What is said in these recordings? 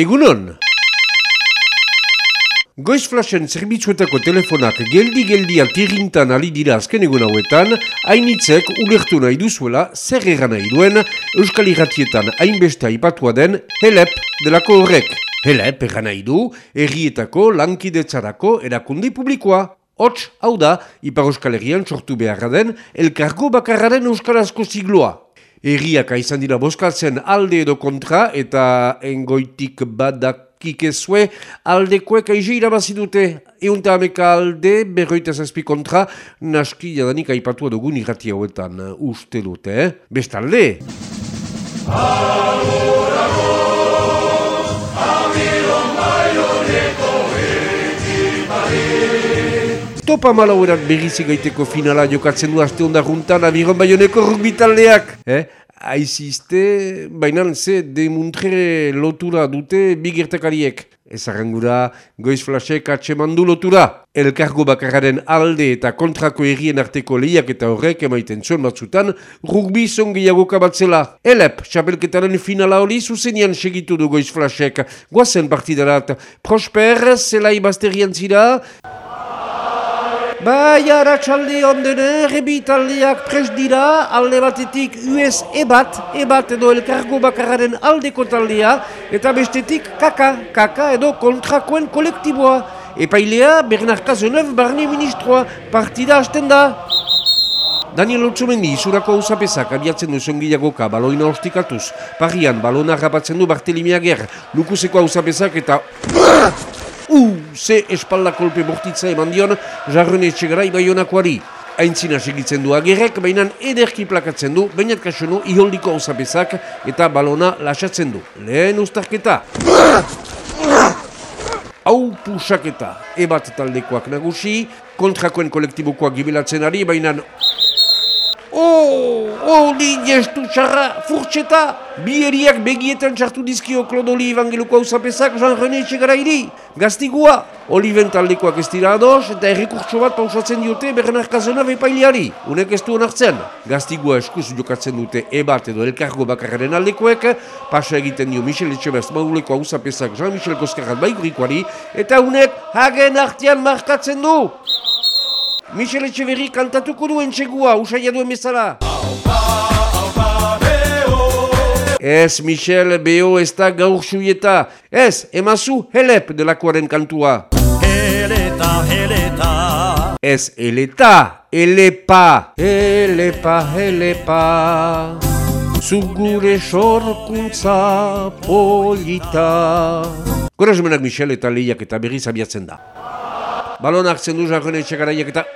Egunon! Goiz flashen zerbitzuetako telefonak geldi-geldi altirintan ali dira azken egun hauetan, hainitzek ulertu nahi duzuela zer egan nahi duen Euskal Iratietan hainbeste aipatua den HELEP delako horrek. HELEP egan nahi du, errietako lankidetzarako erakundi publikoa. Hots, hau da, Ipar Euskal Herrian sortu beharra den, elkargo bakarraren Euskarazko zigloa. Erriak izan dira boskaltzen alde edo kontra eta engoitik badakikezue aldekoek aize irabazi dute eunta ameka alde berroita zazpi kontra naski jadanik aipatu dugun irrati hauetan uste dute, eh? Bestalde! Topa malauerak berrizik gaiteko finala jokatzen du aste ondar juntan abiron baioneko rugbitaldeak. Eh? Aizizte, baina ze demuntre lotura dute bigirtekariek. Ez arrangura, goiz flasek atsemandu lotura. Elkargo bakararen alde eta kontrako errien arteko lehiak eta horrek emaiten zuen batzutan, rugbi zongiago kabatzela. Elep, xapelketaren finala hori zuzenian segitu du goiz flasek. Guazen partidarat, prosper, zelai basterian zira... Bai, aratsalde ondene, rebitaldeak pres dira, alde batetik US ebat, ebat edo elkargo bakararen aldeko taldea, eta bestetik kaka, kaka edo kontrakoen kolektiboa. Epailea, Bernard Cazeneuve, barne ministroa, partida hasten da. Daniel Otsumendi, izurako hausapezak abiatzen du zongilagoka baloina ostikatuz. Parian, balona rapatzen du Bartelimiager, lukuseko hausapezak eta... Uh, ze espalda kolpe bortitza eman dion, jarrone etxegara ibaionakoari. Aintzina segitzen du agerrek, baina ederki plakatzen du, bainat kasonu iholdiko osapezak eta balona lasatzen du. Lehen ustarketa. Hau pusaketa, ebat taldekoak nagusi, kontrakoen kolektibokoak gibilatzen ari, baina... Oh, oh, ni gestu txarra, furtxeta! Bi eriak begietan txartu dizkio Klodoli Evangeluko hau zapezak Jean René Etxegara iri. Gaztigua, Oliven taldekoak ez dira ados eta errekurtso bat pausatzen diote Bernard Cazeneuve epailiari. Unek ez du onartzen. Gaztigua eskuz jokatzen dute ebat edo elkargo bakarren aldekoek, pasa egiten dio Michel Etxebest mauleko hau zapezak Jean-Michel Koskarrat baigurikoari, eta unek hagen artean markatzen du. Michel Etxeverri kantatuko duen txegua, usaila duen bezala. Ez, Michel, beho ez da gaur suieta. Ez, emazu helep delakoaren kantua. Heleta, heleta. Ez, eleta, elepa. Elepa, elepa. Zugure sorkuntza polita. Gora Michel eta lehiak eta berriz abiatzen da. Balon hartzen du jarrone etxegaraiak eta...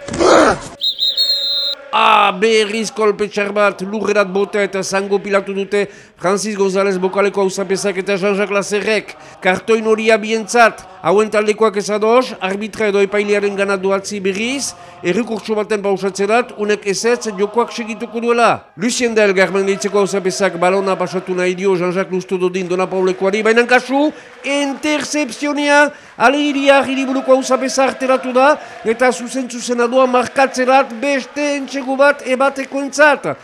Ah, berriz kolpe txar bat, lurrerat bota eta zango pilatu dute Francis González bokaleko hausapezak eta Jean-Jacques Lazerrek. Kartoin hori abientzat, hauen taldekoak ezadoz, arbitra edo epailearen ganat duatzi berriz, errikurtso baten pausatzerat, unek ezetz jokoak segituko duela. Lucien Del garmen leitzeko hausapezak balona pasatu nahi dio Jean-Jacques Lusto dodin Dona Paulekoari, baina kasu, intercepzionia, ale iria hiriburuko hausapeza arteratu da, eta zuzen zuzena doa markatzerat beste entxegu bat ebateko entzat.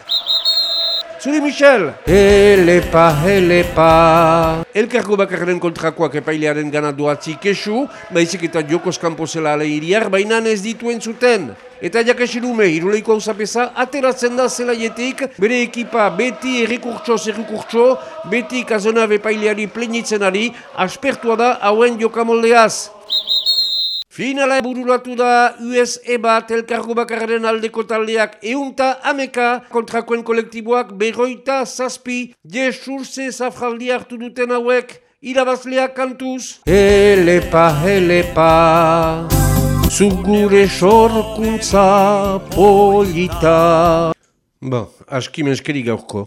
Zuri Michel! Elepa, elepa... Elkargo bakarren kontrakoak epailearen gana duatzi kesu, baizik eta jokoz kanpozela ale iriar, baina ez dituen zuten. Eta jakasirume, iruleiko hau zapesa, ateratzen da zelaietik, bere ekipa beti errekurtso zerrekurtso, beti kazonabe epaileari plenitzen ari, aspertua da hauen jokamoldeaz. Finala bururatu da US bat elkargo bakarren aldeko taldeak eunta ameka kontrakoen kolektiboak berroita zazpi jesurze zafraldi hartu duten hauek irabazleak kantuz. Elepa, elepa, zugure sorkuntza polita. Bo, aski menskeri gaurko.